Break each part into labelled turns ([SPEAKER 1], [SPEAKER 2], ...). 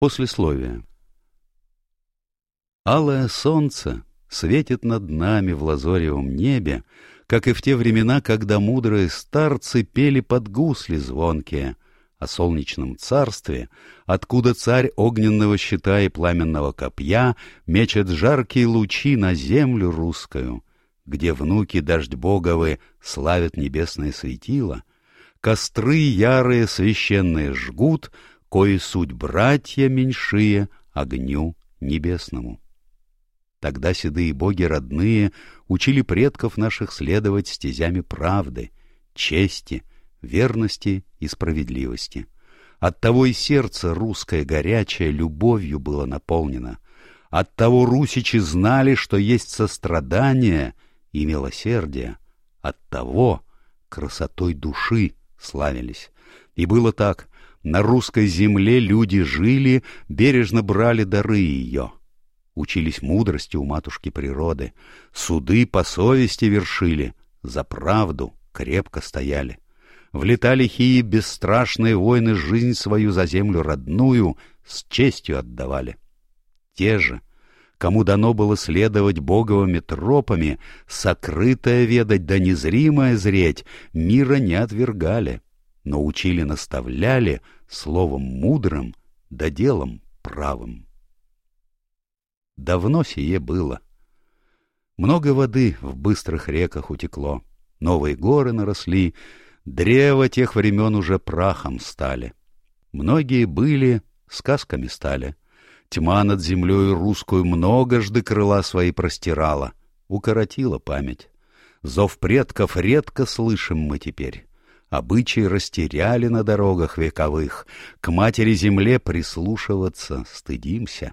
[SPEAKER 1] Послесловие. Алое солнце светит над нами в лазоревом небе, как и в те времена, когда мудрые старцы пели под гусли звонкие о солнечном царстве, откуда царь огненного щита и пламенного копья мечет жаркие лучи на землю русскую, где внуки дождь боговы славят небесное светило, костры ярые священные жгут — кои суть братья меньшие огню небесному. Тогда седые боги родные учили предков наших следовать стезями правды, чести, верности и справедливости. Оттого и сердце русское горячее любовью было наполнено. Оттого русичи знали, что есть сострадание и милосердие. Оттого красотой души славились. И было так, на русской земле люди жили, бережно брали дары ее. Учились мудрости у матушки природы, суды по совести вершили, за правду крепко стояли. В лета лихие бесстрашные войны жизнь свою за землю родную с честью отдавали. Те же, кому дано было следовать боговыми тропами, сокрытое ведать да незримое зреть, мира не отвергали — но учили наставляли словом мудрым да делом правым. Давно сие было. Много воды в быстрых реках утекло, новые горы наросли, древа тех времен уже прахом стали. Многие были, сказками стали. Тьма над землей русскую многожды крыла свои простирала, укоротила память. Зов предков редко слышим мы теперь. Обычаи растеряли на дорогах вековых, К матери-земле прислушиваться стыдимся.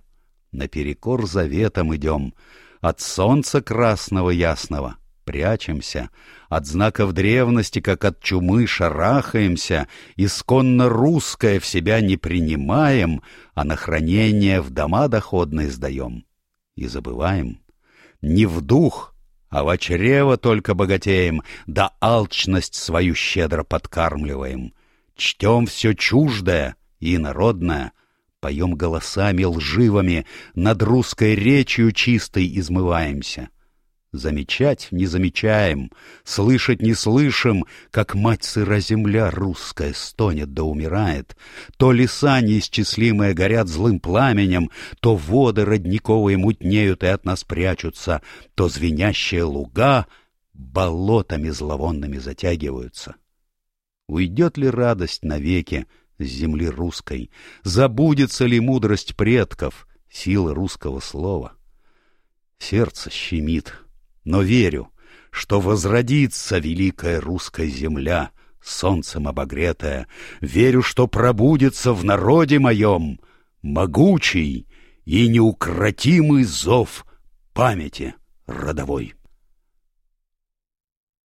[SPEAKER 1] Наперекор заветам идем, От солнца красного ясного прячемся, От знаков древности, как от чумы, шарахаемся, Исконно русское в себя не принимаем, А на хранение в дома доходные сдаем. И забываем. Не в дух — а в чрево только богатеем, да алчность свою щедро подкармливаем. Чтем все чуждое и народное, поем голосами лживыми, над русской речью чистой измываемся. Замечать не замечаем, слышать не слышим, как мать сыра земля русская стонет да умирает. То леса неисчислимые горят злым пламенем, то воды родниковые мутнеют и от нас прячутся, то звенящие луга болотами зловонными затягиваются. Уйдет ли радость навеки с земли русской? Забудется ли мудрость предков, силы русского слова? Сердце щемит, но верю, что возродится великая русская земля, солнцем обогретая, верю, что пробудется в народе моем могучий и неукротимый зов памяти родовой.